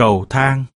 cầu thang.